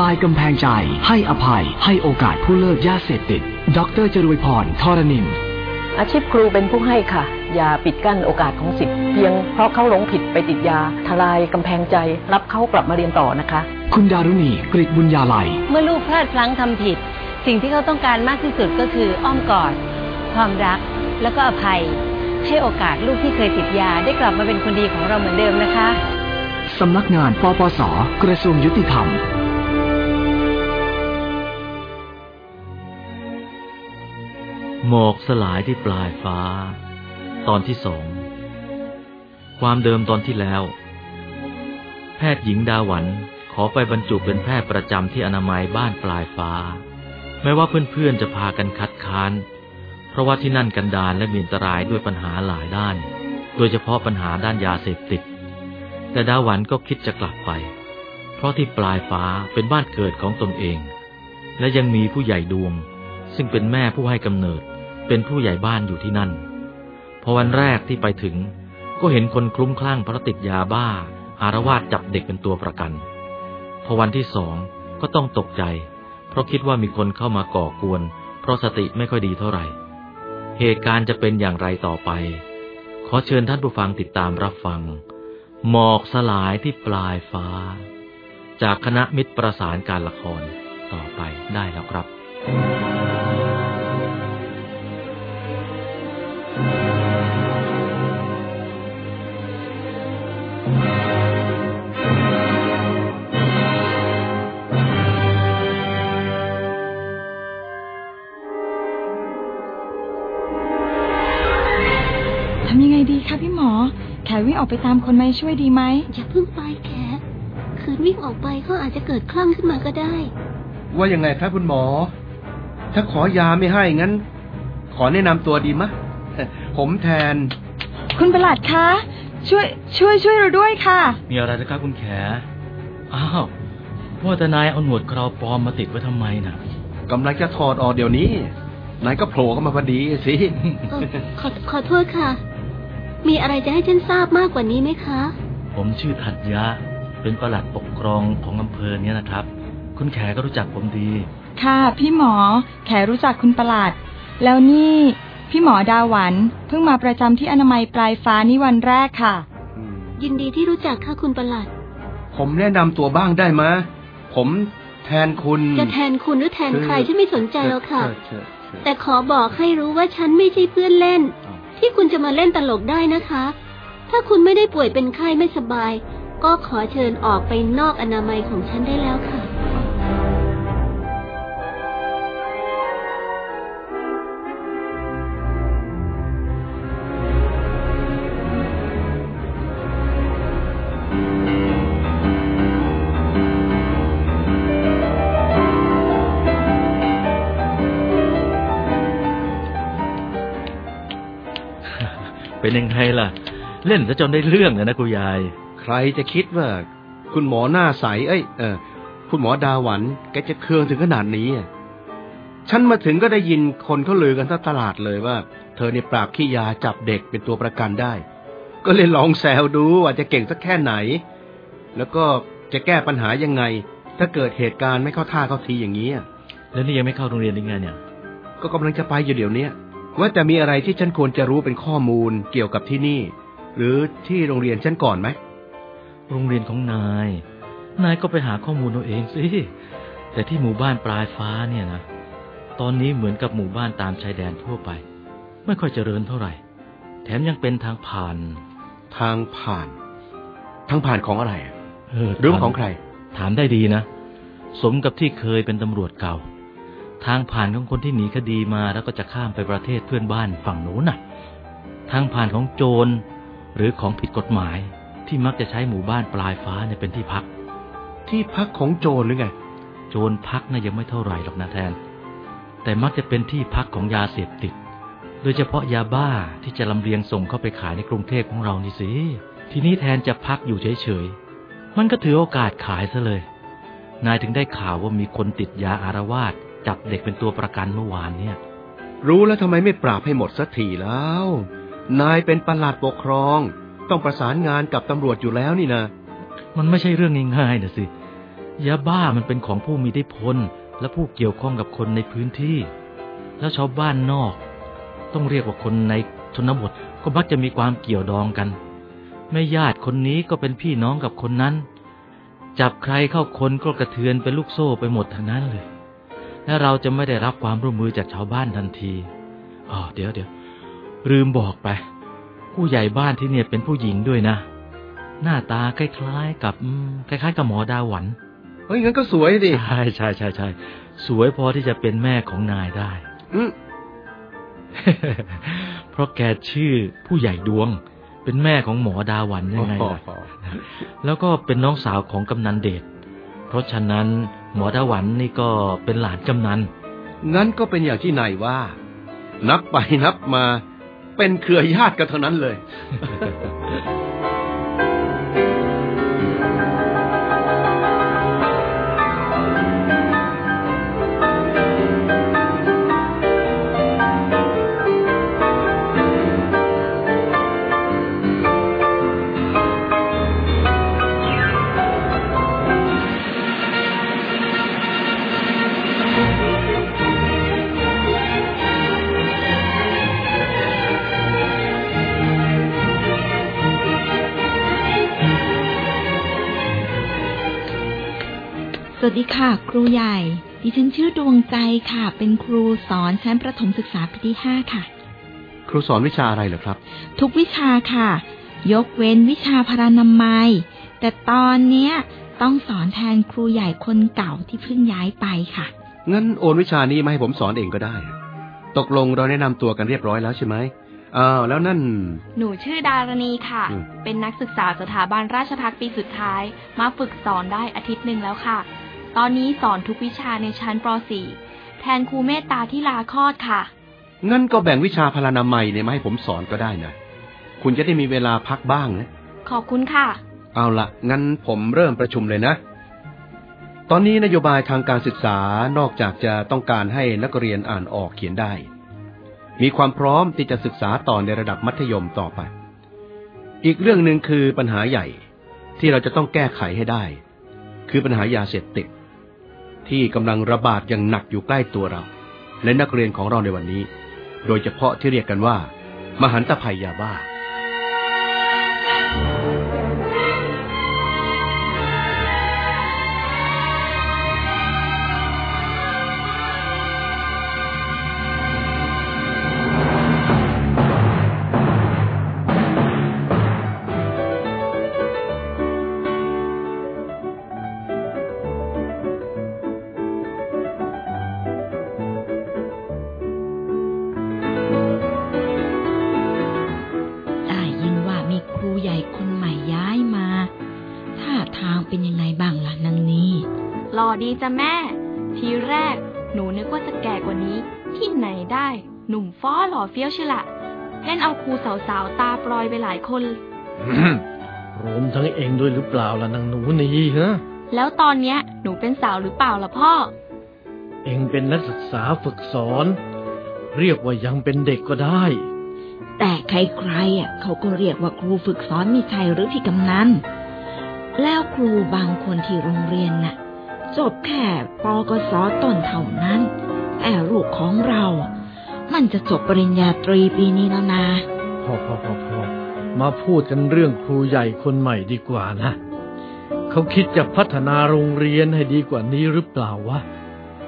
ลายกำแพงใจ ให้อภัย ให้โอกาสผู้เลิกยาเสพติด ดรจรวยพรทรนิน อาชีพครูเป็นผู้ให้ค่ะ อย่าปิดกั้นโอกาสของสิทธิ์เพียงเพราะเขาหลงผิดไปติดยา ทลายกำแพงใจ รับเขากลับมาเรียนต่อนะคะ คุณดารุณีกริตบุญญาลัย เมื่อลูกพลาดพลั้งทำผิด สิ่งที่เขาต้องการมากที่สุดก็คืออ้อมกอด ความรัก แล้วก็อภัย ให้โอกาสลูกที่เคยติดยาได้กลับมาเป็นคนดีของเราเหมือนเดิมนะคะสำนักงานปปส กระทรวงยุติธรรม หมอกสลายที่ปลายฟ้า ตอนที่สอง ความเดิมตอนที่แล้ว แพทย์หญิงดาหวันขอไปบรรจุเป็นแพทย์ประจำที่อนามัยบ้านปลายฟ้า แม้ว่าเพื่อนๆจะพากันคัดค้าน เพราะว่าที่นั่นกันดารและมีอันตรายด้วยปัญหาหลายด้าน โดยเฉพาะปัญหาด้านยาเสพติด แต่ดาหวันก็คิดจะกลับไป เพราะที่ปลายฟ้าเป็นบ้านเกิดของตนเอง และยังมีผู้ใหญ่ดวง ซึ่งเป็นแม่ผู้ให้กำเนิด เป็นผู้ใหญ่บ้านอยู่ที่นั่น พอวันแรกที่ไปถึง ก็เห็นคนคลุ้มคลั่งเพราะติดยาบ้า อารวาสจับเด็กเป็นตัวประกัน พอวันที่สองก็ต้องตกใจ เพราะคิดว่ามีคนเข้ามาก่อกวน เพราะสติไม่ค่อยดีเท่าไหร่ เหตุการณ์จะเป็นอย่างไรต่อไป ขอเชิญท่านผู้ฟังติดตามรับฟัง หมอกสลายที่ปลายฟ้า จากคณะมิตรประสานการละครต่อไปได้แล้วครับท ไปตามคนมาช่วยดีไหม อย่าเพิ่งไปแขคืนวิ่งออกไปก็อาจจะเกิดคลั่งขึ้นมาก็ได้ ว่ายังไงครับคุณหมอ ถ้าขอยาไม่ให้งั้น ขอแนะนำตัวดีมะ ผมแทน คุณประหลัดคะ ช่วย ช่วยช่วยเราด้วยค่ะ มีอะไรนะครับคุณแข อ้าวว่าแต่นายเอาหนวดเคราวปลอมมาติดไว้ทำไมน่ะกำลังจะถอดออกเดี๋ยวนี้ นายก็โผล่เข้ามาพอดีสิ เออขอขอโทษค่ะ มีอะไรจะให้ฉันทราบมากกว่านี้ไหมคะ ผมชื่อธัญญะเป็นประหลัดปกครองของอำเภอเนี้ยนะครับ คุณแขก็รู้จักผมดี ค่ะ พี่หมอ แขรู้จักคุณประหลัด แล้วนี่พี่หมอดาหวันเพิ่งมาประจำที่อนามัยปลายฟ้านี่วันแรกค่ะ ยินดีที่รู้จักค่ะคุณประหลัด ผมแนะนำตัวบ้างได้มะผมแทนคุณ จะแทนคุณหรือแทนใครฉันไม่สนใจแล้วค่ะเชิญเชิญเชิญแต่ขอบอกให้รู้ว่าฉันไม่ใช่เพื่อนเล่นอ้าว ที่คุณจะมาเล่นตลกได้นะคะ ถ้าคุณไม่ได้ป่วยเป็นไข้ไม่สบาย ก็ขอเชิญออกไปนอกอนามัยของฉันได้แล้วค่ะ เป็นยังไงล่ะ เล่นซะจนได้เรื่องเลยนะครูยาย ใครจะคิดว่า คุณหมอหน้าใส เอ้ยเออคุณหมอดาหวันแกจะเคืองถึงขนาดนี้อะฉันมาถึงก็ได้ยินคนเขาลือกันทั้งตลาดเลยว่า เธอเนี่ยปราบขี้ยาจับเด็กเป็นตัวประกันได้ ก็เลยลองแซวดูว่าจะเก่งสักแค่ไหน แล้วก็จะแก้ปัญหายังไง ถ้าเกิดเหตุการณ์ไม่เข้าท่าเข้าทีอย่างนี้อะแล้วนี่ยังไม่เข้าโรงเรียนยังไงเนี่ย ก็กำลังจะไปอยู่เดี๋ยวเนี้ย ว่าจะมีอะไรที่ฉันควรจะรู้เป็นข้อมูลเกี่ยวกับที่นี่ หรือที่โรงเรียนฉันก่อนไหม โรงเรียนของนาย นายก็ไปหาข้อมูลเอาเองสิ แต่ที่หมู่บ้านปลายฟ้าเนี่ยนะ ตอนนี้เหมือนกับหมู่บ้านตามชายแดนทั่วไป ไม่ค่อยเจริญเท่าไหร่ แถมยังเป็นทางผ่าน ทางผ่าน ทางผ่านของอะไรอะเออหรือว่าของใคร ถามได้ดีนะ สมกับที่เคยเป็นตำรวจเก่า ทางผ่านของคนที่หนีคดีมาแล้วก็จะข้ามไปประเทศเพื่อนบ้านฝั่งโน้นน่ะ ทางผ่านของโจรหรือของผิดกฎหมายที่มักจะใช้หมู่บ้านปลายฟ้าเนี่ยเป็นที่พัก ที่พักของโจรหรือไง โจรพักน่ะยังไม่เท่าไหร่หรอกนะแทน แต่มักจะเป็นที่พักของยาเสพติด โดยเฉพาะยาบ้าที่จะลำเลียงส่งเข้าไปขายในกรุงเทพของเรานี่สิ ทีนี้แทนจะพักอยู่เฉยๆ มันก็ถือโอกาสขายซะเลย นายถึงได้ข่าวว่ามีคนติดยาอารวาส จับเด็กเป็นตัวประกันเมื่อวานเนี่ย รู้แล้วทำไมไม่ปราบให้หมดสักทีแล้ว นายเป็นประหลัดปกครอง ต้องประสานงานกับตำรวจอยู่แล้วนี่นะมันไม่ใช่เรื่องง่ายๆนะสิยาบ้ามันเป็นของผู้มีอิทธิพลและผู้เกี่ยวข้องกับคนในพื้นที่ แล้วชาวบ้านนอก ต้องเรียกว่าคนในชนบทก็มักจะมีความเกี่ยวดองกันแม่ญาติคนนี้ก็เป็นพี่น้องกับคนนั้น จับใครเข้าคนก็กระเทือนเป็นลูกโซ่ไปหมดทั้งนั้นเลย และเราจะไม่ได้รับความร่วมมือจากชาวบ้านทันทีอ๋อเดี๋ยวเดี๋ยวลืมบอกไป ผู้ใหญ่บ้านที่เนี่ยเป็นผู้หญิงด้วยนะ หน้าตาคล้ายๆ กับอืมคล้ายๆ กับหมอดาหวันเฮ้ยงั้นก็สวยดิใช่ใช่ใช่ใช่สวยพอที่จะเป็นแม่ของนายได้อืมเพราะแกชื่อผู้ใหญ่ดวง เป็นแม่ของหมอดาหวันยังไงล่ะอ๋อแล้วก็เป็นน้องสาวของกำนันเดชเพราะฉะนั้น หมอดาหวันนี่ก็เป็นหลานกำนัน งั้นก็เป็นอย่างที่นายว่า นับไปนับมา เป็นเครือญาติกันเท่านั้นเลย สวัสดีค่ะ ครูใหญ่ ดิฉันชื่อดวงใจค่ะ เป็นครูสอนชั้นประถมศึกษาปีที่ห้าค่ะ ครูสอนวิชาอะไรเหรอครับ ทุกวิชาค่ะ ยกเว้นวิชาพรานามัย แต่ตอนเนี้ยต้องสอนแทนครูใหญ่คนเก่าที่เพิ่งย้ายไปค่ะ งั้นโอนวิชานี้มาให้ผมสอนเองก็ได้ ตกลงเราแนะนำตัวกันเรียบร้อยแล้วใช่ไหมอ้าวแล้วนั่น หนูชื่อดารณีค่ะ อืม เป็นนักศึกษาสถาบันราชภัฏปีสุดท้าย มาฝึกสอนได้อาทิตย์หนึ่งแล้วค่ะ ตอนนี้สอนทุกวิชาในชั้นป .4 แทนครูเมตตาที่ลาคลอดค่ะ งั้นก็แบ่งวิชาพลานามัยเนี่ยมาให้ผมสอนก็ได้นะ คุณจะได้มีเวลาพักบ้างนะ ขอบคุณค่ะ เอาละงั้นผมเริ่มประชุมเลยนะ ตอนนี้นโยบายทางการศึกษานอกจากจะต้องการให้นักเรียนอ่านออกเขียนได้ มีความพร้อมที่จะศึกษาต่อในระดับมัธยมต่อไป อีกเรื่องหนึ่งคือปัญหาใหญ่ที่เราจะต้องแก้ไขให้ได้ คือปัญหายาเสพติด ที่กำลังระบาดอย่างหนักอยู่ใกล้ตัวเรา และนักเรียนของเราในวันนี้ โดยเฉพาะที่เรียกกันว่า มหันตภัยยาบ้า เฟี้ยวเชยวละเล่นเอาครูสาวๆตาปลอยไปหลายคนรวมทั้งเองด้วยหรือเปล่าล่ะนางหนูนี่ฮะ แล้วตอนเนี้ย หนูเป็นสาวหรือเปล่าล่ะพ่อ เองเป็นนักศึกษาฝึกสอน เรียกว่ายังเป็นเด็กก็ได้ แต่ใครๆอะเขาก็เรียกว่าครูฝึกสอนมีชัยหรือพี่กำนันแล้วครูบางคนที่โรงเรียนน่ะ จบแค่ปกศต้นเท่านั้นแต่ลูกของเราอะ มันจะจบปริญญาตรีปีนี้แล้วนะพอพอพอพอมาพูดกันเรื่องครูใหญ่คนใหม่ดีกว่านะ เขาคิดจะพัฒนาโรงเรียนให้ดีกว่านี้หรือเปล่าวะ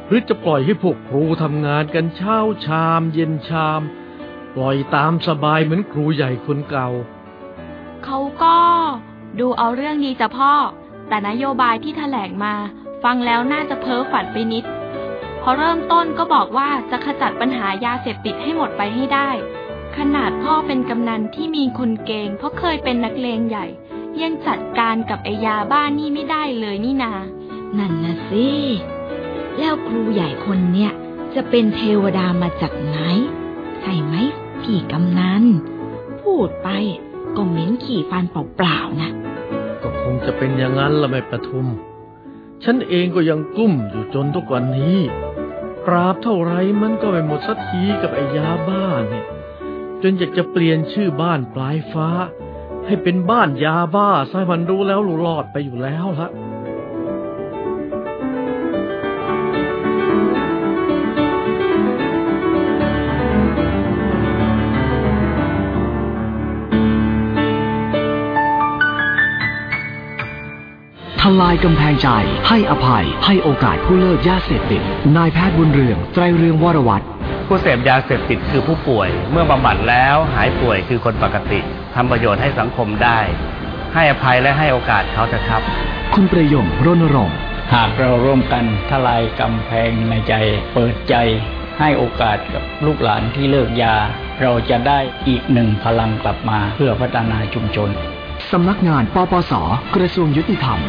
หรือจะปล่อยให้พวกครูทำงานกันเช้าชามเย็นชาม ปล่อยตามสบายเหมือนครูใหญ่คนเก่า เขาก็ดูเอาเรื่องดีจ้ะพ่อ แต่นโยบายที่แถลงมา ฟังแล้วน่าจะเพ้อฝันไปนิด พอเริ่มต้นก็บอกว่าจะขจัดปัญหายาเสพติดให้หมดไปให้ได้ ขนาดพ่อเป็นกำนันที่มีคนเกงเพราะเคยเป็นนักเลงใหญ่ ยังจัดการกับไอยาบ้านนี่ไม่ได้เลยนี่นา นั่นนะสิ แล้วครูใหญ่คนเนี้ยจะเป็นเทวดามาจากไหน ใช่ไหมพี่กำนัน พูดไปก็เหม็นขี่ฟันเปล่าๆนะ ก็คงจะเป็นอย่างนั้นละแม่ประทุม ฉันเองก็ยังกุ้มอยู่จนทุกวันนี้ปราบเท่าไรมันก็ไม่หมดสักทีกับไอ้ยาบ้าเนี่ยจนอยากจะเปลี่ยนชื่อบ้านปลายฟ้า ให้เป็นบ้านยาบ้าซะมันรู้แล้วรู้รอดไปอยู่แล้วละ ทลายกำแพงใจ ให้อภัย ให้โอกาสผู้เลิกยาเสพติด นายแพทย์บุญเรือง ไตรเรืองวรวัตรผู้เสพยาเสพติดคือผู้ป่วย เมื่อบำบัดแล้วหายป่วยคือคนปกติทำประโยชน์ให้สังคมได้ ให้อภัยและให้โอกาสเขาเถอะครับ คุณประยงรณรงค์หากเราร่วมกันทลายกำแพงในใจ เปิดใจ ให้โอกาสกับลูกหลานที่เลิกยา เราจะได้อีกหนึ่งพลังกลับมาเพื่อพัฒนาชุมชนสำนักงานปปส กระทรวงยุติธรรม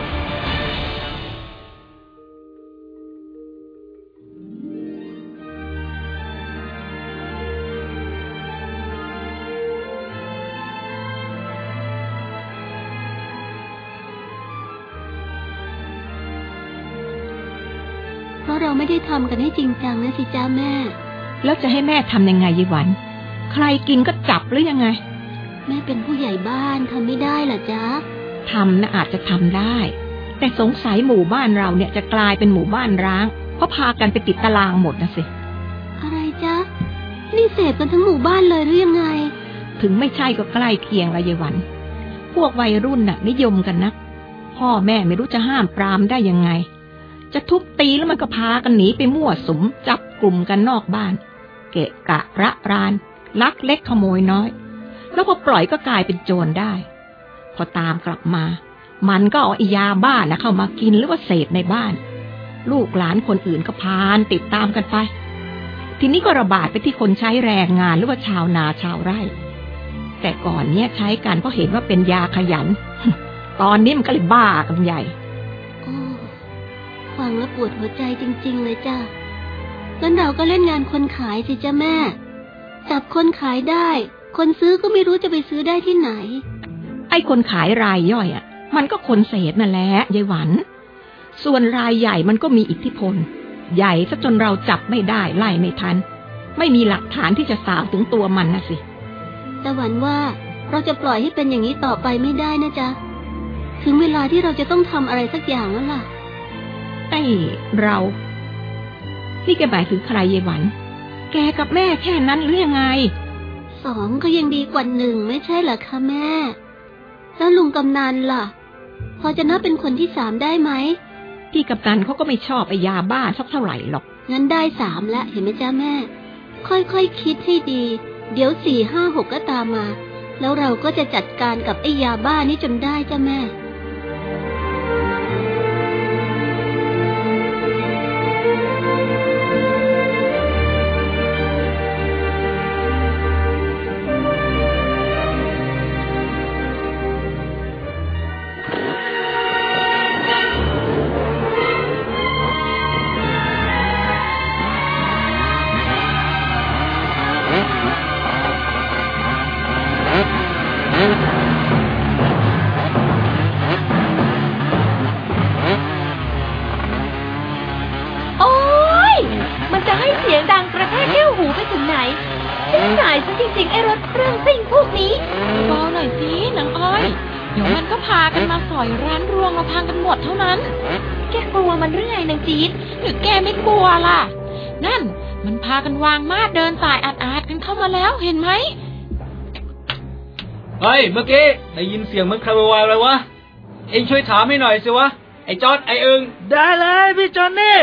ไม่ได้ทำกันให้จริงจังนะสิจ้าแม่ แล้วจะให้แม่ทำยังไงยีหวัน ใครกินก็จับหรือยังไง แม่เป็นผู้ใหญ่บ้านทำไม่ได้เหรอจ๊ะทำนะอาจจะทำได้ แต่สงสัยหมู่บ้านเราเนี่ยจะกลายเป็นหมู่บ้านร้าง เพราะพากันไปติดตารางหมดนะสิ อะไรจ๊ะ นี่เสพกันทั้งหมู่บ้านเลยหรือยังไง ถึงไม่ใช่ก็ใกล้เคียงละยายหวัน พวกวัยรุ่นน่ะนิยมกันนะพ่อแม่ไม่รู้จะห้ามปรามได้ยังไง จะทุบตีแล้วมันก็พากันหนีไปมั่วสุมจับกลุ่มกันนอกบ้าน เกะกะระราน ลักเล็กขโมยน้อย แล้วพอปล่อยก็กลายเป็นโจรได้ พอตามกลับมา มันก็เอาอยาบ้านะเข้ามากินหรือว่าเสพในบ้าน ลูกหลานคนอื่นก็พานติดตามกันไป ทีนี้ก็ระบาดไปที่คนใช้แรงงานหรือว่าชาวนาชาวไร่ แต่ก่อนเนี้ยใช้กันเพราะเห็นว่าเป็นยาขยัน ตอนนี้มันก็เลยบ้ากันใหญ่ ฟังแล้วปวดหัวใจจริง ๆ เลยจ้ะงั้นเราก็เล่นงานคนขายสิจ้ะแม่ จับคนขายได้ คนซื้อก็ไม่รู้จะไปซื้อได้ที่ไหน ไอ้คนขายรายย่อยอะ มันก็คนเสพนั่นแหละยายหวัน ส่วนรายใหญ่มันก็มีอิทธิพล ใหญ่ซะจนเราจับไม่ได้ไล่ไม่ทัน ไม่มีหลักฐานที่จะสาวถึงตัวมันนะสิแต่หวันว่าเราจะปล่อยให้เป็นอย่างนี้ต่อไปไม่ได้นะจ๊ะ ถึงเวลาที่เราจะต้องทำอะไรสักอย่างแล้วล่ะ ไอ้เรา นี่แกหมายถึงใครยายหวัน แกกับแม่แค่นั้นหรือยังไง สองก็ยังดีกว่าหนึ่งไม่ใช่เหรอคะแม่ แล้วลุงกำนันล่ะ พอจะนับเป็นคนที่สามได้ไหมพี่กับนันเขาก็ไม่ชอบไอ้ยาบ้าสักเท่าไหร่หรอก งั้นได้สามแล้วเห็นไหมจ้าแม่ ค่อยๆคคิดให้ดี เดี๋ยวสี่ห้าหกก็ตามมา แล้วเราก็จะจัดการกับไอ้ยาบ้านี้จนได้จ้าแม่ กันวางมาดเดินสายอาดๆกันเข้ามาแล้วเห็นไหมเฮ้ยเมื่อกี้ได้ยินเสียงเหมันใครวายอะไรวะ เอ็งช่วยถามให้หน่อยสิวะ ไอ้จอดไอ้เอิงได้เลยพี่จอนนี่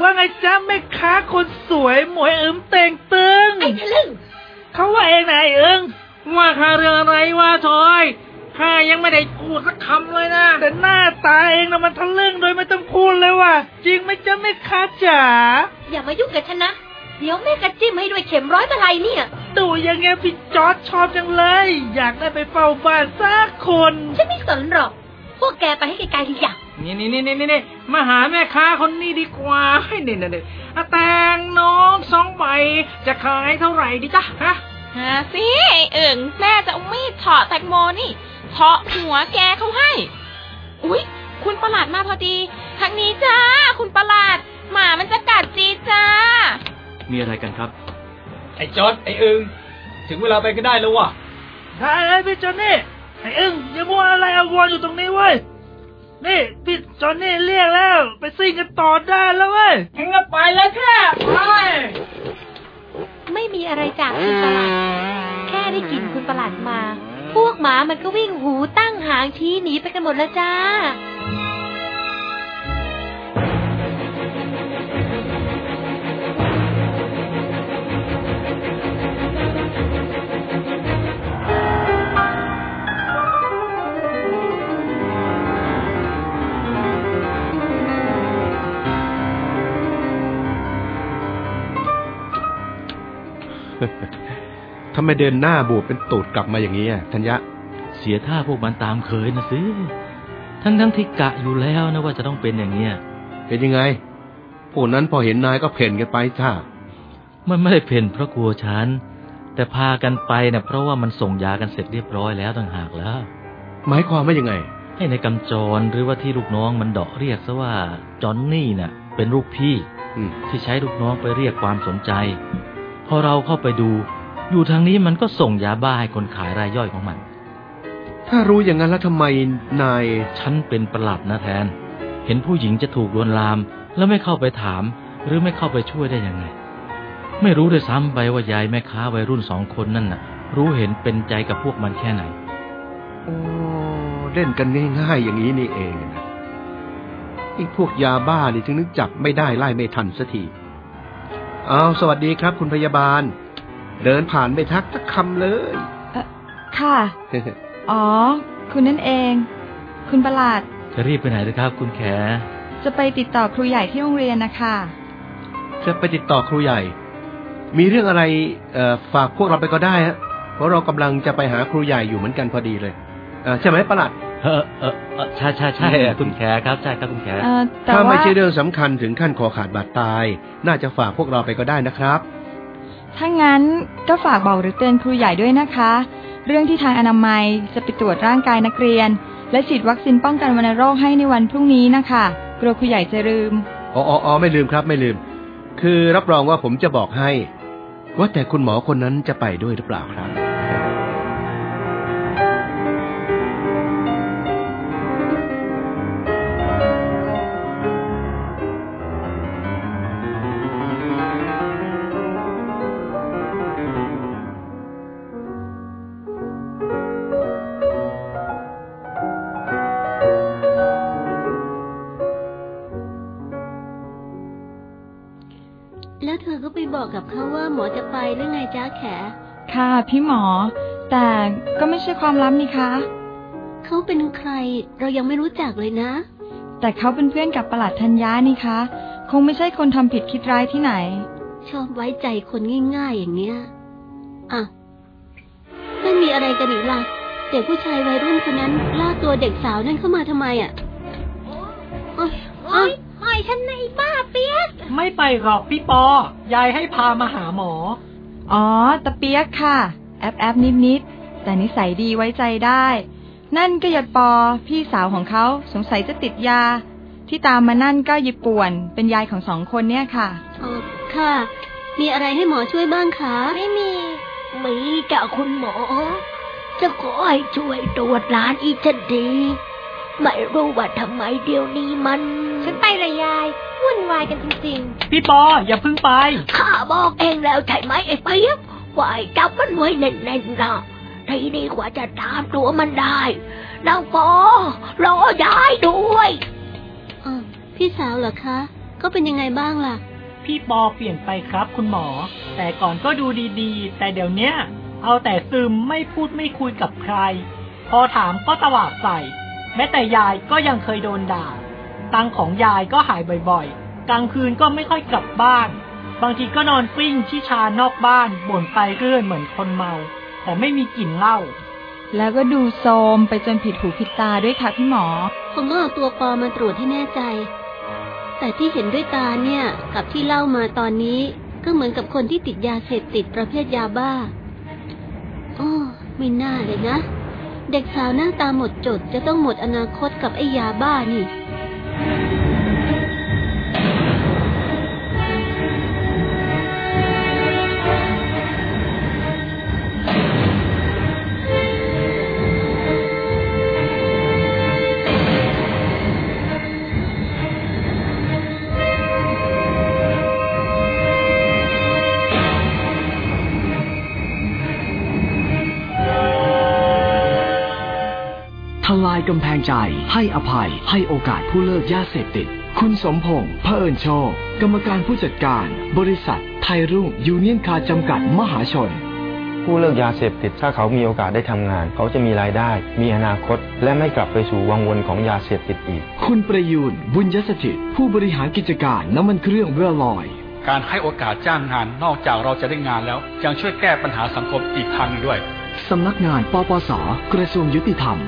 ว่าไงจ๊ะแม่ค้าคนสวยหมวยอึมเต่งตึงไอ้ทะลึ่งเขาว่าเองนะไอ้เอิงว่าข้าเรื่องอะไรวะทอยข้ายังไม่ได้พูดสักคำเลยนะแต่หน้าตาเองนะมันทะลึ่งโดยไม่ต้องพูดเลยว่ะจริงไหมจ๊ะแม่ค้าจ๋าอย่ามายุ่งกับฉันนะ เดี๋ยวแม่กระจิ้มให้ด้วยเข็มร้อยตะไลเนี่ยดูยังไงพี่จอร์ดชอบจังเลย อยากได้ไปเฝ้าบ้านสักคน ฉันไม่สนหรอก พวกแกไปให้ไกลๆทีอยากนี่นี่นี่นี่นี่มาหาแม่ค้าคนนี้ดีกว่าให้เนี่ยเนี่ยแตงน้องสองใบจะขายเท่าไหร่ดีจ๊ะฮะหาสิไอ้เอิงแม่จะเอามีดเฉาะแตงโมนี่เฉาะหัวแกเขาให้ อุ๊ย คุณประหลาดมาพอดี ทางนี้จ้า คุณประหลาด หมามันจะกัดจีจ้า มีอะไรกันครับ ไอ้จอดไอ้เอิงถึงเวลาไปก็ได้แล้ววะได้เลยพี่จอนนี่ไอ้อึ้งอย่ามัวอะไรอาวรอยู่ตรงนี้เว้ยนี่พี่จอนนี่เรียกแล้ว ไปซิ่งกันต่อได้แล้วเว้ยเองก็ไปแล้วแค่ไปไม่มีอะไรจากคุณประหลาดแค่ได้กลิ่นคุณประหลาดมา พวกหมามันก็วิ่งหูตั้งหางชี้หนีไปกันหมดแล้วจ้า ทำไมเดินหน้าบูดเป็นตูดกลับมาอย่างนี้อะธัญญะ เสียท่าพวกมันตามเคยนะสิทั้งทั้งๆที่กะอยู่แล้วนะว่าจะต้องเป็นอย่างเนี้ยเป็นยังไงพวกนั้นพอเห็นนายก็เพ่นกันไปท่ามันไม่ได้เพ่นเพราะกลัวฉันแต่พากันไปเนะ่ะเพราะว่ามันส่งยากันเสร็จเรียบร้อยแล้วต่างหากแล้ว หมายความว่ายังไง ให้ในกำจรหรือว่าที่ลูกน้องมันเดาะเรียกซะว่าจอนนี่น่ะ เป็นลูกพี่อืมที่ใช้ลูกน้องไปเรียกความสนใจ พอเราเข้าไปดู อยู่ทางนี้มันก็ส่งยาบ้าให้คนขายรายย่อยของมัน ถ้ารู้อย่างนั้นแล้วทำไมนาย ฉันเป็นประหลัดนะแทน เห็นผู้หญิงจะถูกลวนลาม แล้วไม่เข้าไปถาม หรือไม่เข้าไปช่วยได้ยังไง ไม่รู้ด้วยซ้ำไปว่ายายแม่ค้าวัยรุ่นสองคนนั่นน่ะ รู้เห็นเป็นใจกับพวกมันแค่ไหนโอ้เล่นกันง่ายๆอย่างนี้นี่เองนะไอ้พวกยาบ้านี่ถึงนึกจับไม่ได้ไล่ไม่ทันสักที เอาสวัสดีครับ คุณพยาบาล เดินผ่านไม่ทักสักคำเลย ค่ะ อ๋อ คุณนั่นเอง คุณประหลาด จะรีบไปไหนนะครับ คุณแข จะไปติดต่อครูใหญ่ที่โรงเรียนนะคะ จะไปติดต่อครูใหญ่ มีเรื่องอะไรเอ่อฝากพวกเราไปก็ได้ฮะเพราะเรากำลังจะไปหาครูใหญ่อยู่เหมือนกันพอดีเลยเอ่อใช่ไหมประหลัดเออเออเออใช่ใช่ใช่อะคุณแขครับใช่ครับคุณแขเอ่อแต่ถ้าไม่ว่าใช่เรื่องสำคัญถึงขั้นคอขาดบาดตาย น่าจะฝากพวกเราไปก็ได้นะครับ ถ้างั้นก็ฝากบอกหรือเตือนครูใหญ่ด้วยนะคะ เรื่องที่ทางอนามัยจะไปตรวจร่างกายนักเรียน และฉีดวัคซีนป้องกันวัณโรคให้ในวันพรุ่งนี้นะคะกลัวครูใหญ่จะลืมอ๋ออ๋ออ๋อไม่ลืมครับไม่ลืม คือรับรองว่าผมจะบอกให้ ว่าแต่คุณหมอคนนั้นจะไปด้วยหรือเปล่าครับ แล้วเธอก็ไปบอกกับเขาว่าหมอจะไปหรือไงจ้าแข ค่ะพี่หมอ แต่ก็ไม่ใช่ความลับนี่คะเขาเป็นใครเรายังไม่รู้จักเลยนะ แต่เขาเป็นเพื่อนกับประหลัดธัญญานี่คะ คงไม่ใช่คนทำผิดคิดร้ายที่ไหน ชอบไว้ใจคนง่าย ๆ อย่างเนี้ยอะนั่นมีอะไรกันอีกล่ะเด็กผู้ชายวัยรุ่นคนนั้นล่าตัวเด็กสาวนั่นเข้ามาทำไมอะอ๋อ อ๋อปล่อยฉันในบ้าเปียก ไม่ไปหรอกพี่ปอ ยายให้พามาหาหมอ อ๋อ ตะเปียกค่ะ แอบแอบนิดนิดๆแต่นิสัยดีไว้ใจได้ นั่นก็หยดปอ พี่สาวของเขาสงสัยจะติดยา ที่ตามมานั่นก็หยิบป่วน เป็นยายของสองคนเนี่ยค่ะอ๋อค่ะ มีอะไรให้หมอช่วยบ้างคะ ไม่มี มีจ้ะคุณหมอ จะขอให้ช่วยตรวจหลานอีกทันทีไม่รู้ว่าทำไมเดี๋ยวนี้มัน ฉันไปเลยยายวุ่นวายกันจริงพี่ปออย่าเพึ่งไปข้าบอกเองแล้วใช่ไหมไอ้เปียกว่าให้จับมันไว้แน่นๆนะทีนี้กว่าจะตามตัวมันได้นางปอรอยายด้วยออพี่สาวเหรอคะ ก็เป็นยังไงบ้างล่ะ พี่ปอเปลี่ยนไปครับคุณหมอ แต่ก่อนก็ดูดีๆ แต่เดี๋ยวเนี้ย เอาแต่ซึมไม่พูดไม่คุยกับใคร พอถามก็ตวาดใส่ แม้แต่ยายก็ยังเคยโดนด่า ตังค์ของยายก็หายบ่อยๆ กลางคืนก็ไม่ค่อยกลับบ้าน บางทีก็นอนกลิ้งที่ชานอกบ้านบ่นไปเรื่อยเหมือนคนเมา แต่ไม่มีกลิ่นเหล้าแล้วก็ดูโทรมไปจนผิดหูผิดตาด้วยค่ะพี่หมอคงต้องเอาตัวปอมาตรวจให้แน่ใจ แต่ที่เห็นด้วยตาเนี่ย กับที่เล่ามาตอนนี้ ก็เหมือนกับคนที่ติดยาเสพติดประเภทยาบ้าอ้อไม่น่าเลยนะ เด็กสาวหน้าตาหมดจดจะต้องหมดอนาคตกับไอ้ยาบ้านี่ ทายกำแพงใจ ให้อภัย ให้โอกาสผู้เลิกยาเสพติด คุณสมพงษ์เผอิญโชค กรรมการผู้จัดการ บริษัท ไทยรุ่งยูเนียนคาร์จำกัดมหาชน ผู้เลิกยาเสพติดถ้าเขามีโอกาสได้ทำงาน เขาจะมีรายได้ มีอนาคต และไม่กลับไปสู่วังวนของยาเสพติดอีก คุณประยูนบุญยสถิตผู้บริหารกิจการน้ำมันเครื่องเรือลอยการให้โอกาสจ้างงานนอกจากเราจะได้งานแล้ว ยังช่วยแก้ปัญหาสังคมอีกทางหนึงด้วย สำนักงานปปส กระทรวงยุติธรรม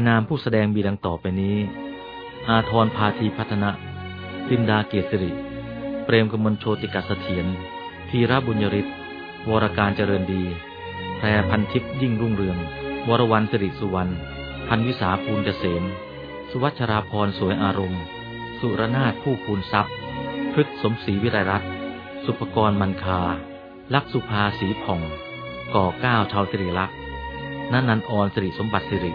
ายนามผู้แสดงมีดังต่อไปนี้ อาทรพาธีพัฒนะปินดาเกียรติริ เปรมกมลโชติกัสเสถียรธีระบุญยริศวรการเจริญดี แพรพันทิพย์ยิ่งรุ่งเรือง วรวันสิริสุวรรณ พันวิสาภูลเกษม สุวัชราพรสวยอารมณ์ สุรนาถผู้ภูนทรัพย์พฤกสมศรีวิไรรัตสุภกรมันคา ลักษุภาสีผ่อง ก่อเก้าชาวสิริลักษณ์นันนันออนสิริสมบัติสิริ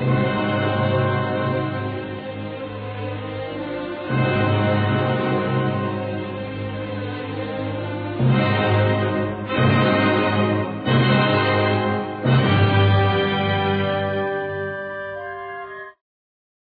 Amen.